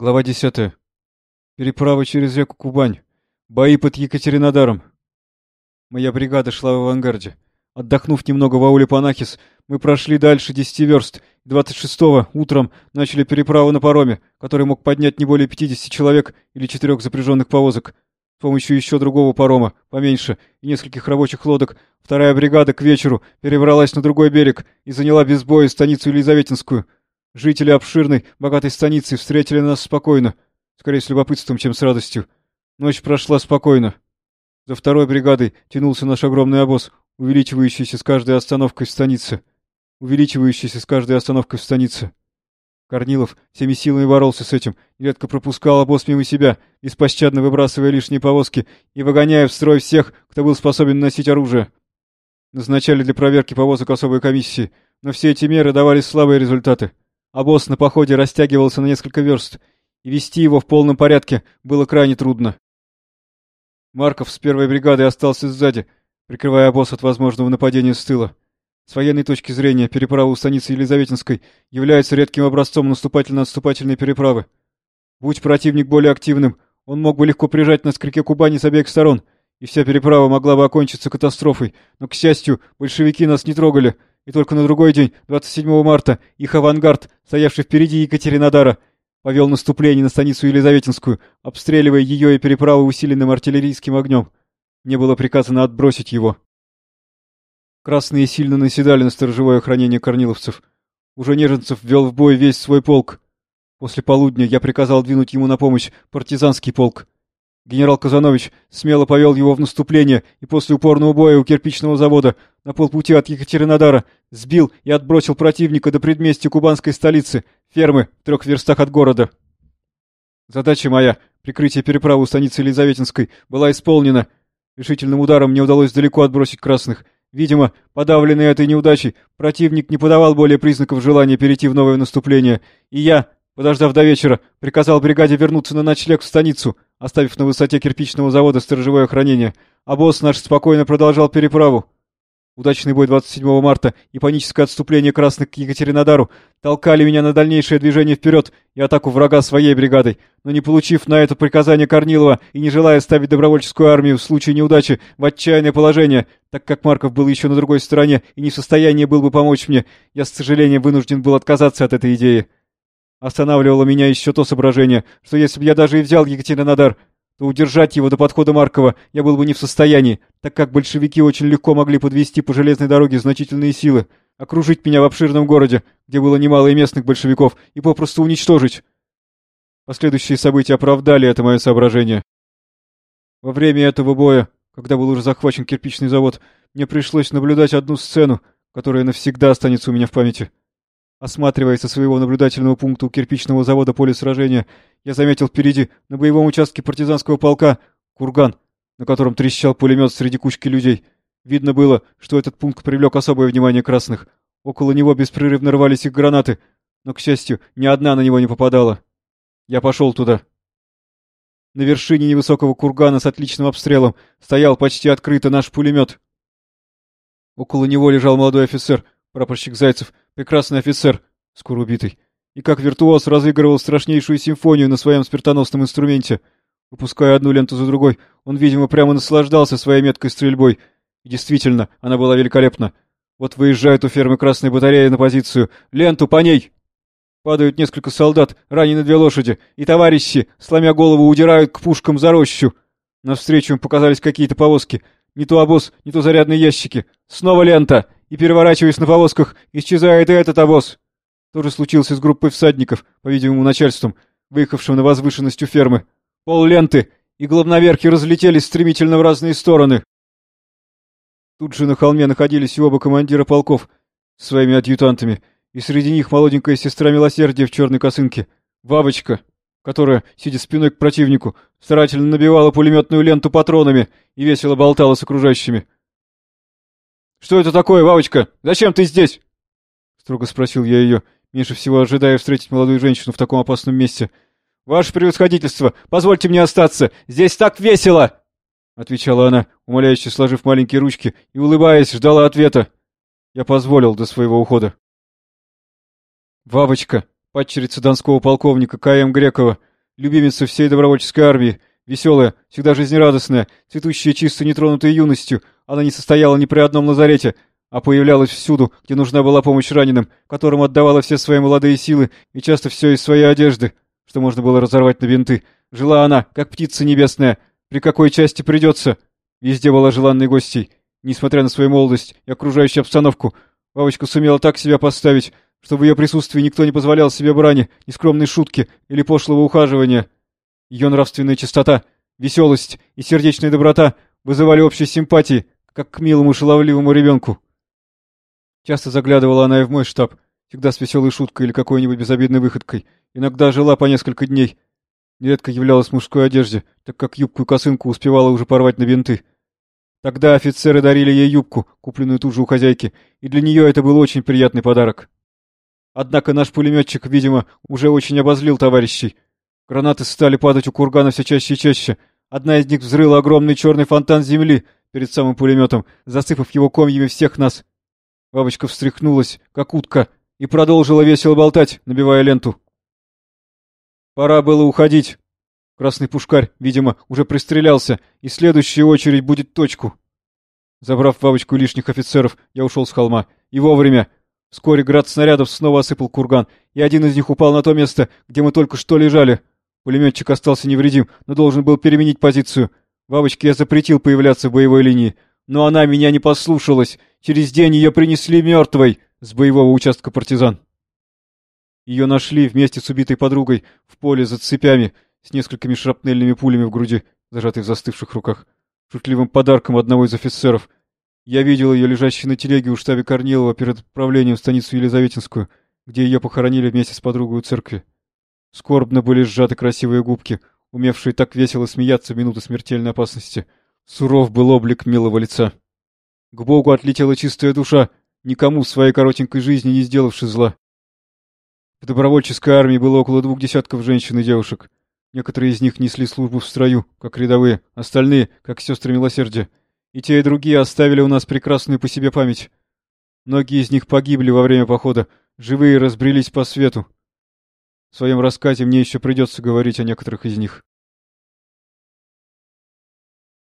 Глава 10. Переправа через реку Кубань. Бои под Екатеринодаром. Моя бригада шла в авангарде. Отдохнув немного в ауле Панахис, мы прошли дальше 10 верст. 26-го утром начали переправу на пароме, который мог поднять не более 50 человек или четырех запряженных повозок. С помощью еще другого парома, поменьше, и нескольких рабочих лодок, вторая бригада к вечеру перебралась на другой берег и заняла без боя станицу Елизаветинскую — Жители обширной, богатой станицы встретили нас спокойно, скорее с любопытством, чем с радостью. Ночь прошла спокойно. За второй бригадой тянулся наш огромный обоз, увеличивающийся с каждой остановкой в станице. Увеличивающийся с каждой остановкой в станице. Корнилов всеми силами боролся с этим, редко пропускал обоз мимо себя, беспощадно выбрасывая лишние повозки и выгоняя в строй всех, кто был способен носить оружие. Назначали для проверки повозок особой комиссии, но все эти меры давали слабые результаты. Обоз на походе растягивался на несколько верст, и вести его в полном порядке было крайне трудно. Марков с первой бригадой остался сзади, прикрывая обоз от возможного нападения с тыла. С военной точки зрения переправа у станицы Елизаветинской является редким образцом наступательно-отступательной переправы. Будь противник более активным, он мог бы легко прижать нас к реке Кубани с обеих сторон, и вся переправа могла бы окончиться катастрофой, но, к счастью, большевики нас не трогали — и только на другой день, 27 марта, их авангард, стоявший впереди Екатеринодара, повел наступление на станицу Елизаветинскую, обстреливая ее и переправы усиленным артиллерийским огнем. Мне было приказано отбросить его. Красные сильно наседали на сторожевое охранение корниловцев. Уже Неженцев ввел в бой весь свой полк. После полудня я приказал двинуть ему на помощь партизанский полк. Генерал Казанович смело повел его в наступление и после упорного боя у кирпичного завода на полпути от Екатеринодара сбил и отбросил противника до предместья кубанской столицы, фермы в трех верстах от города. Задача моя, прикрытие переправы у станицы Елизаветинской, была исполнена. Решительным ударом мне удалось далеко отбросить красных. Видимо, подавленный этой неудачей, противник не подавал более признаков желания перейти в новое наступление, и я, подождав до вечера, приказал бригаде вернуться на ночлег в станицу — оставив на высоте кирпичного завода сторожевое охранение, а босс наш спокойно продолжал переправу. Удачный бой 27 марта и паническое отступление красных к Екатеринодару толкали меня на дальнейшее движение вперед и атаку врага своей бригадой, но не получив на это приказание Корнилова и не желая ставить добровольческую армию в случае неудачи в отчаянное положение, так как Марков был еще на другой стороне и не в состоянии был бы помочь мне, я с сожалением вынужден был отказаться от этой идеи. Останавливало меня еще то соображение, что если бы я даже и взял Екатеринодар, то удержать его до подхода Маркова я был бы не в состоянии, так как большевики очень легко могли подвести по железной дороге значительные силы, окружить меня в обширном городе, где было немало и местных большевиков, и попросту уничтожить. Последующие события оправдали это мое соображение. Во время этого боя, когда был уже захвачен кирпичный завод, мне пришлось наблюдать одну сцену, которая навсегда останется у меня в памяти. Осматривая со своего наблюдательного пункта у кирпичного завода поле сражения, я заметил впереди, на боевом участке партизанского полка, курган, на котором трещал пулемет среди кучки людей. Видно было, что этот пункт привлек особое внимание красных. Около него беспрерывно рвались их гранаты, но, к счастью, ни одна на него не попадала. Я пошел туда. На вершине невысокого кургана с отличным обстрелом стоял почти открыто наш пулемет. Около него лежал молодой офицер, прапорщик Зайцев, Прекрасный офицер, скоро убитый. И как виртуоз разыгрывал страшнейшую симфонию на своем спиртоносном инструменте. Выпуская одну ленту за другой, он, видимо, прямо наслаждался своей меткой стрельбой. И действительно, она была великолепна. Вот выезжает у фермы красной батареи на позицию. Ленту по ней! Падают несколько солдат, ранены две лошади, и товарищи, сломя голову, удирают к пушкам за рощу. Навстречу им показались какие-то повозки. Не то обоз, не то зарядные ящики. Снова лента! И, переворачиваясь на повозках, исчезает и этот обоз. То же случилось с группой всадников, по-видимому, начальством, выехавшим на возвышенность у фермы. Пол ленты и главноверхи разлетелись стремительно в разные стороны. Тут же на холме находились и оба командира полков с своими адъютантами, и среди них молоденькая сестра милосердия в черной косынке, Вавочка, которая, сидя спиной к противнику, старательно набивала пулеметную ленту патронами и весело болтала с окружающими. «Что это такое, Вавочка? Зачем ты здесь?» Строго спросил я ее, меньше всего ожидая встретить молодую женщину в таком опасном месте. «Ваше превосходительство, позвольте мне остаться! Здесь так весело!» Отвечала она, умоляюще сложив маленькие ручки, и, улыбаясь, ждала ответа. Я позволил до своего ухода. Вавочка, падчерица донского полковника К.М. Грекова, любимица всей добровольческой армии, веселая, всегда жизнерадостная, цветущая чисто нетронутой юностью, она не состояла ни при одном лазарете, а появлялась всюду, где нужна была помощь раненым, которым отдавала все свои молодые силы и часто все из своей одежды, что можно было разорвать на бинты. Жила она, как птица небесная, при какой части придется. Везде была желанной гостей. Несмотря на свою молодость и окружающую обстановку, Вавочка сумела так себя поставить, что в ее присутствии никто не позволял себе брани, нескромной шутки или пошлого ухаживания. Ее нравственная чистота, веселость и сердечная доброта вызывали общей симпатии, как к милому шаловливому ребенку. Часто заглядывала она и в мой штаб, всегда с веселой шуткой или какой-нибудь безобидной выходкой. Иногда жила по несколько дней. Нередко являлась в мужской одежде, так как юбку и косынку успевала уже порвать на бинты. Тогда офицеры дарили ей юбку, купленную тут же у хозяйки, и для нее это был очень приятный подарок. Однако наш пулеметчик, видимо, уже очень обозлил товарищей. Гранаты стали падать у кургана все чаще и чаще. Одна из них взрыла огромный черный фонтан земли перед самым пулеметом, засыпав его комьями всех нас. Бабочка встряхнулась, как утка, и продолжила весело болтать, набивая ленту. Пора было уходить. Красный пушкарь, видимо, уже пристрелялся, и следующая очередь будет точку. Забрав бабочку лишних офицеров, я ушел с холма. И вовремя. Вскоре град снарядов снова осыпал курган, и один из них упал на то место, где мы только что лежали. Пулеметчик остался невредим, но должен был переменить позицию. Бабочке я запретил появляться в боевой линии, но она меня не послушалась. Через день ее принесли мертвой с боевого участка партизан. Ее нашли вместе с убитой подругой в поле за цепями, с несколькими шрапнельными пулями в груди, зажатой в застывших руках, шутливым подарком одного из офицеров. Я видел ее лежащей на телеге у штаба Корнилова перед отправлением в станицу Елизаветинскую, где ее похоронили вместе с подругой у церкви. Скорбно были сжаты красивые губки, умевшие так весело смеяться в минуты смертельной опасности. Суров был облик милого лица. К Богу отлетела чистая душа, никому в своей коротенькой жизни не сделавши зла. В добровольческой армии было около двух десятков женщин и девушек. Некоторые из них несли службу в строю, как рядовые, остальные — как сестры милосердия. И те, и другие оставили у нас прекрасную по себе память. Многие из них погибли во время похода, живые разбрелись по свету. В своем рассказе мне еще придется говорить о некоторых из них.